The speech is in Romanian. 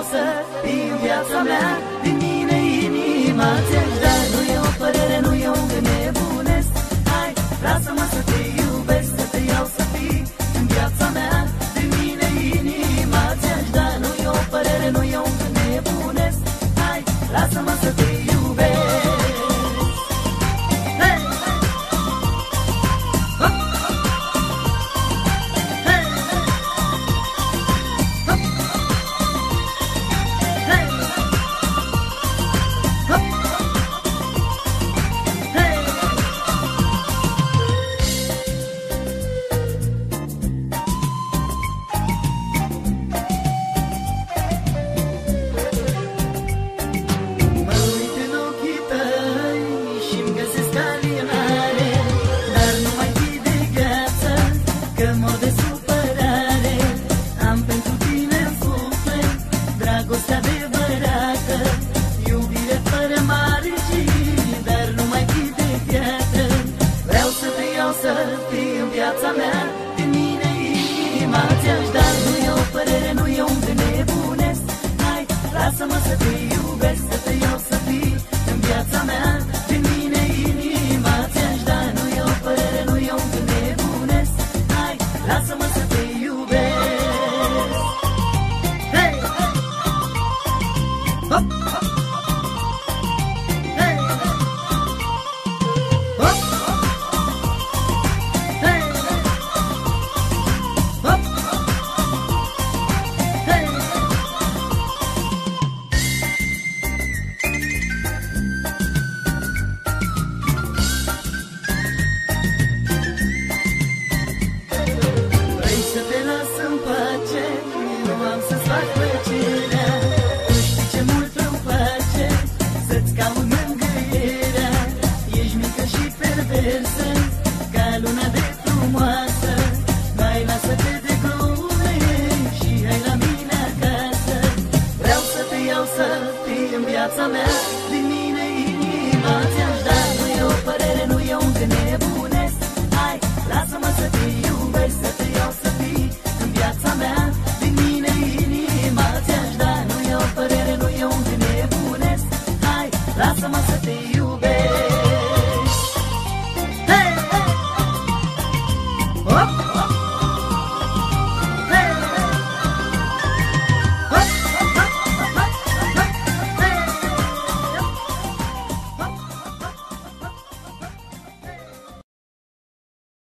vreau să fii viața mea. Din mine inima ți-aș da Nu e o părere, nu e un gând nebunesc. Hai, lasă-mă să te iubesc Să te iau să fii în viața mea. Din mine inima ți-aș da Nu e o părere, nu e un gând nebunesc. Hai, lasă-mă să te viața inima ți-aș da viața mea Din mine inima ți-aș da. Nu e o părere, nu e un gând nebunesc. Hai, lasă-mă să te iubesc Să te iau să fii în viața mea Din mine inima ți-aș da. Nu e o părere, nu e un gând nebunesc. Hai, lasă-mă să te iubesc